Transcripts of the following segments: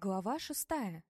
Глава шестая.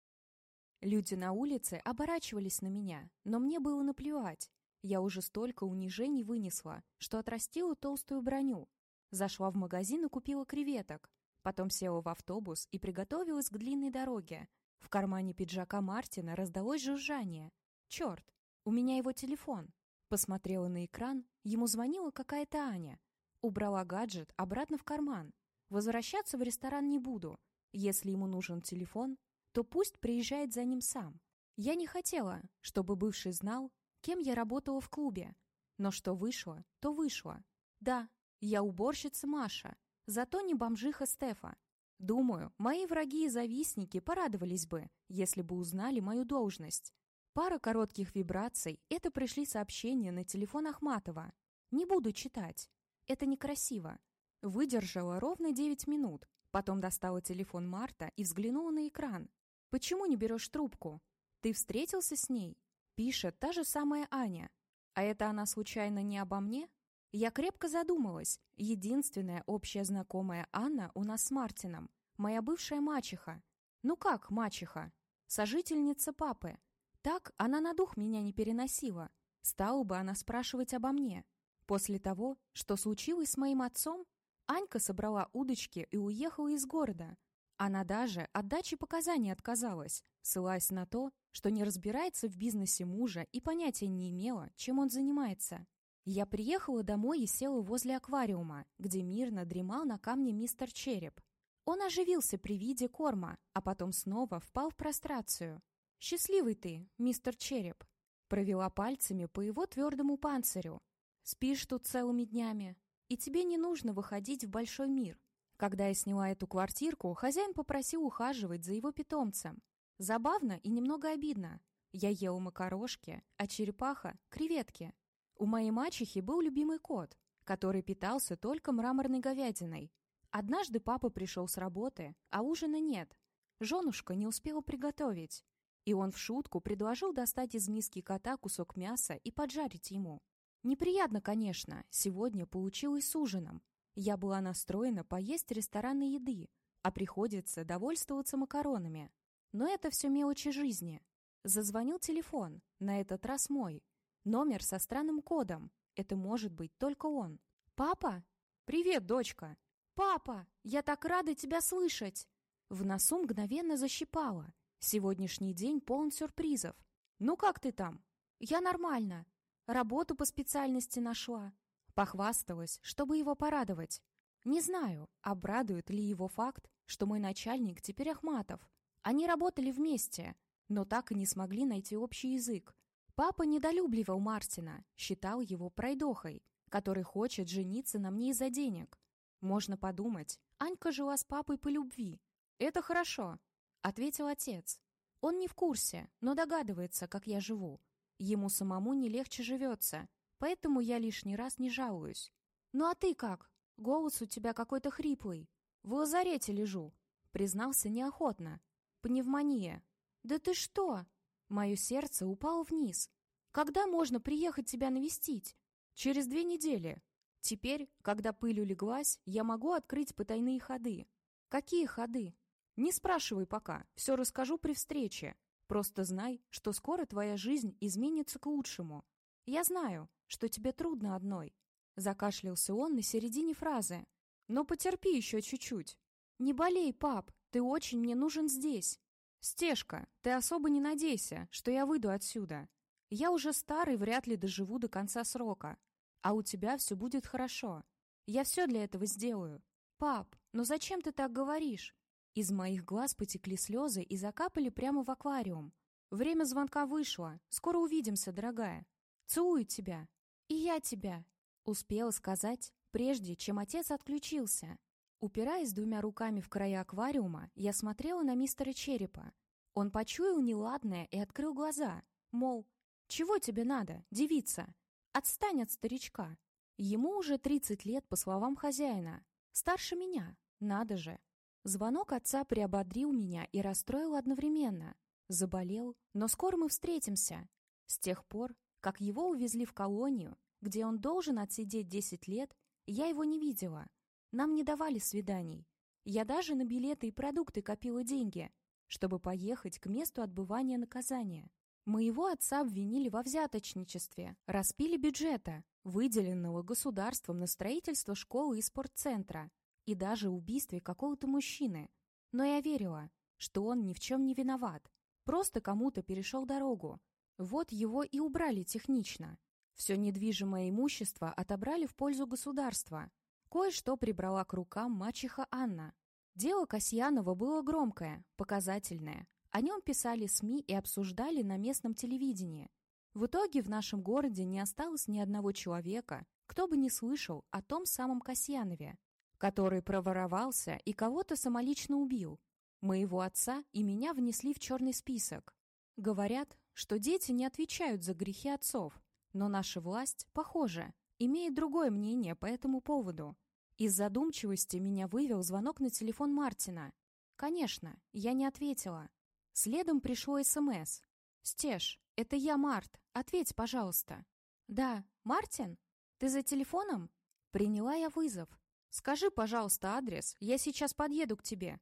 Люди на улице оборачивались на меня, но мне было наплевать. Я уже столько унижений вынесла, что отрастила толстую броню. Зашла в магазин и купила креветок. Потом села в автобус и приготовилась к длинной дороге. В кармане пиджака Мартина раздалось жужжание. Черт, у меня его телефон. Посмотрела на экран, ему звонила какая-то Аня. Убрала гаджет обратно в карман. Возвращаться в ресторан не буду — если ему нужен телефон, то пусть приезжает за ним сам. Я не хотела, чтобы бывший знал, кем я работала в клубе. Но что вышло, то вышло. Да, я уборщица Маша, зато не бомжиха Стефа. Думаю, мои враги и завистники порадовались бы, если бы узнали мою должность. Пара коротких вибраций — это пришли сообщения на телефон Ахматова. Не буду читать. Это некрасиво. Выдержала ровно 9 минут, Потом достала телефон Марта и взглянула на экран. «Почему не берешь трубку? Ты встретился с ней?» Пишет та же самая Аня. А это она случайно не обо мне? Я крепко задумалась. Единственная общая знакомая Анна у нас с Мартином. Моя бывшая мачеха. Ну как мачеха? Сожительница папы. Так она на дух меня не переносила. Стала бы она спрашивать обо мне. После того, что случилось с моим отцом, Анька собрала удочки и уехала из города. Она даже от дачи показаний отказалась, ссылаясь на то, что не разбирается в бизнесе мужа и понятия не имела, чем он занимается. Я приехала домой и села возле аквариума, где мирно дремал на камне мистер Череп. Он оживился при виде корма, а потом снова впал в прострацию. «Счастливый ты, мистер Череп!» Провела пальцами по его твердому панцирю. «Спишь тут целыми днями, и тебе не нужно выходить в большой мир. Когда я сняла эту квартирку, хозяин попросил ухаживать за его питомцем. Забавно и немного обидно. Я ела макарошки, а черепаха — креветки. У моей мачехи был любимый кот, который питался только мраморной говядиной. Однажды папа пришел с работы, а ужина нет. Женушка не успела приготовить. И он в шутку предложил достать из миски кота кусок мяса и поджарить ему. Неприятно, конечно, сегодня получилось с ужином. Я была настроена поесть ресторанной еды, а приходится довольствоваться макаронами. Но это все мелочи жизни. Зазвонил телефон, на этот раз мой. Номер со странным кодом. Это может быть только он. «Папа?» «Привет, дочка!» «Папа, я так рада тебя слышать!» В носу мгновенно защипало. Сегодняшний день полон сюрпризов. «Ну как ты там?» «Я нормально. Работу по специальности нашла. Похвасталась, чтобы его порадовать. Не знаю, обрадует ли его факт, что мой начальник теперь Ахматов. Они работали вместе, но так и не смогли найти общий язык. Папа недолюбливал Мартина, считал его пройдохой, который хочет жениться на мне из-за денег. Можно подумать, Анька жила с папой по любви. «Это хорошо», — ответил отец. Он не в курсе, но догадывается, как я живу. Ему самому не легче живется, поэтому я лишний раз не жалуюсь. «Ну а ты как? Голос у тебя какой-то хриплый. В лазарете лежу», — признался неохотно. «Пневмония». «Да ты что?» Мое сердце упало вниз. «Когда можно приехать тебя навестить?» «Через две недели. Теперь, когда пыль улеглась, я могу открыть потайные ходы». «Какие ходы?» «Не спрашивай пока, все расскажу при встрече. Просто знай, что скоро твоя жизнь изменится к лучшему. Я знаю, что тебе трудно одной. Закашлялся он на середине фразы. Но потерпи еще чуть-чуть. Не болей, пап, ты очень мне нужен здесь. Стежка, ты особо не надейся, что я выйду отсюда. Я уже старый, вряд ли доживу до конца срока. А у тебя все будет хорошо. Я все для этого сделаю. Пап, ну зачем ты так говоришь? Из моих глаз потекли слезы и закапали прямо в аквариум. Время звонка вышло. Скоро увидимся, дорогая. Целую тебя. И я тебя. Успела сказать, прежде чем отец отключился. Упираясь двумя руками в края аквариума, я смотрела на мистера Черепа. Он почуял неладное и открыл глаза, мол, «Чего тебе надо, девица? Отстань от старичка. Ему уже 30 лет, по словам хозяина. Старше меня, надо же. Звонок отца приободрил меня и расстроил одновременно. Заболел, но скоро мы встретимся. С тех пор, как его увезли в колонию, где он должен отсидеть 10 лет, я его не видела. Нам не давали свиданий. Я даже на билеты и продукты копила деньги. чтобы поехать к месту отбывания наказания. Моего отца обвинили во взяточничестве, распили бюджета, выделенного государством на строительство школы и спортцентра, и даже убийстве какого-то мужчины. Но я верила, что он ни в чем не виноват, просто кому-то перешел дорогу. Вот его и убрали технично. Все недвижимое имущество отобрали в пользу государства. Кое-что прибрала к рукам мачеха Анна. Дело Касьянова было громкое, показательное. О нем писали СМИ и обсуждали на местном телевидении. В итоге в нашем городе не осталось ни одного человека, кто бы не слышал о том самом Касьянове, который проворовался и кого-то самолично убил. Моего отца и меня внесли в черный список. Говорят, что дети не отвечают за грехи отцов, но наша власть, похоже, имеет другое мнение по этому поводу. Из задумчивости меня вывел звонок на телефон Мартина. Конечно, я не ответила. Следом пришло СМС. «Стеж, это я, Март. Ответь, пожалуйста». «Да, Мартин? Ты за телефоном?» Приняла я вызов. «Скажи, пожалуйста, адрес. Я сейчас подъеду к тебе».